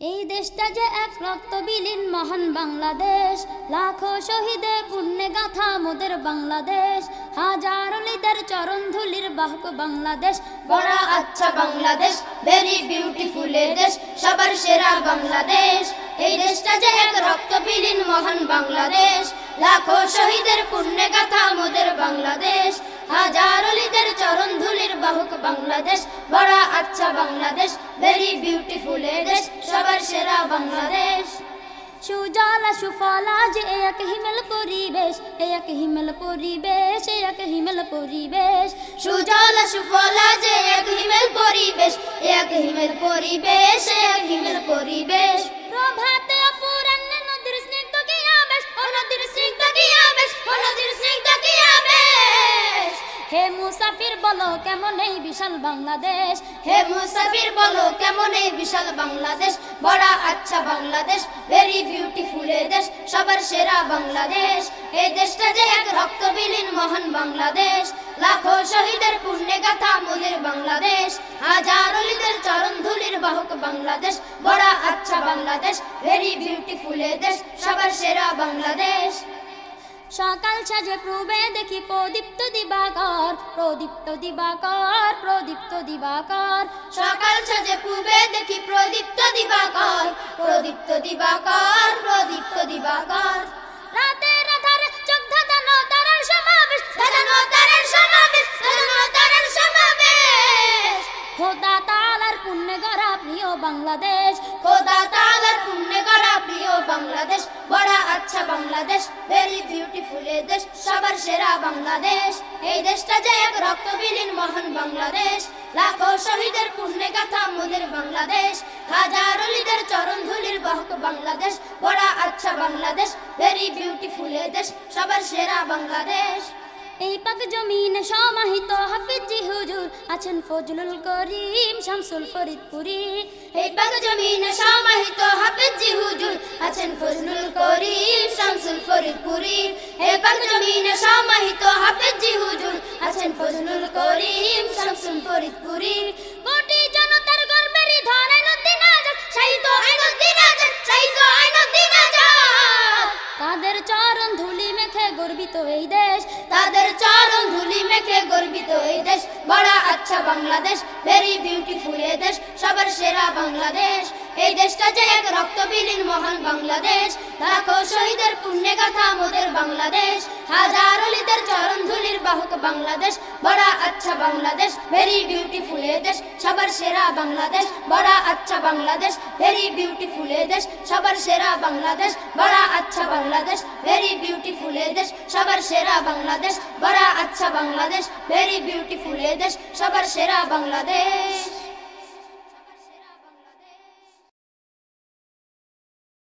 এই দেশটা যে এক রক্ত বিলীন মহান বাংলাদেশ, লাখো শহীদে পুণ্যে গাথা মোদের বাংলাদেশ, হাজার লিদের চরণ ধুলির বাহক বাংলাদেশ, বড় আচ্ছা বাংলাদেশ ভেরি বিউটিফুল দেশ, সবার সেরা বাংলাদেশ। এই দেশটা যে এক রক্ত বিলীন মহান বাংলাদেশ, লাখো শহীদের পুণ্যে গাথা মোদের বাংলাদেশ, হাজার অলিদের চরণ ধুলির বাহক বাংলাদেশ, বড় আচ্ছা বাংলাদেশ ভেরি বিউটিফুল দেশ। সবার সেরা বাংলাদেশ। সুজলা সুফলা যে এক হিমেল পরিবেশ এক হিমেল পরিবেশ এক হিমেল পরিবেশ। সুজলা সুফলা যে এক হিমেল পরিবেশ এক হিমেল পরিবেশ এক হিমেল পরিবেশ। প্রভাতে হে মুসাফির, বলো কেমন এই বিশাল বাংলাদেশ? হে মুসাফির, বলো কেমন এই বিশাল বাংলাদেশ? বড় আচ্ছা বাংলাদেশ ভেরি বিউটিফুল দেশ, সবার সেরা বাংলাদেশ। এই দেশটা যে এক রক্ত বিলীন মহান বাংলাদেশ, লাখো শহীদের পুণ্যে গাথা মোদের বাংলাদেশ, হাজার অলিদের চরণ ধুলির বাহক বাংলাদেশ, বড় আচ্ছা বাংলাদেশ ভেরি বিউটিফুল দেশ, সবার সেরা বাংলাদেশ। সকাল সাজে প্রবে দেখি প্রদীপ্ত দিবাকর প্রদীপ্ত দিবাকর প্রদীপ্ত দিবাকর। সকাল সাজে পূবে দেখি প্রদীপ্ত দিবাকর প্রদীপ্ত দিবাকর প্রদীপ্ত দিবাকর। রাতের বাংলাদেশ। খোদা তাআলার পুণ্যে গড়া প্রিয় বাংলাদেশ। বড় আচ্ছা বাংলাদেশ ভেরি বিউটিফুল এ দেশ, সবার সেরা বাংলাদেশ। এই দেশটা যে এক রক্ত বিলীন মহান বাংলাদেশ। লাখো শহীদের পুণ্যে গাথা মোদের বাংলাদেশ। হাজার অলিদের চরণ ধুলির বাহক বাংলাদেশ। বড় আচ্ছা বাংলাদেশ ভেরি বিউটিফুল এ দেশ, সবার সেরা বাংলাদেশ। এই পাক জমিন সমাহিত হাফিজি হুজুর আছেন ফজলুল করিম শামসুল ফরিদপুরি। এই পাক জমিন সমাহিত হাফেজি হুজুর আছেন ফজলুল করিম শামসুল ফরিদপুরি। এই পাক জমিন সমাহিত হাফেজি হুজুর আছেন ফজলুল করিম শামসুল ফরিদপুরি। কোটি গর্বিত এই দেশ। তাদের চরণ ধুলি মেখে গর্বিত এই দেশ। বড় আচ্ছা বাংলাদেশ ভেরি বিউটিফুল এ দেশ। সবার সেরা বাংলাদেশ। এই দেশটা যে এক রক্ত বিলীন মহান বাংলাদেশ। লাখো শহীদের পুণ্যে গাথা মোদের বাংলাদেশ। হাজার অলিদের চরণ ধুলির বাহক বাংলাদেশ। বড় আচ্ছা বাংলাদেশ ভেরি বিউটিফুল এ দেশ। সবার সেরা বাংলাদেশ, বড় আচ্ছা বাংলাদেশ ভেরি বিউটিফুল এ দেশ। সবার সেরা বাংলাদেশ, বড় আচ্ছা বাংলাদেশ ভেরি বিউটিফুল দেশ, সবার সেরা বাংলাদেশ। বড় আচ্ছা বাংলাদেশ ভেরি বিউটিফুল এ দেশ, সবার সেরা বাংলাদেশ।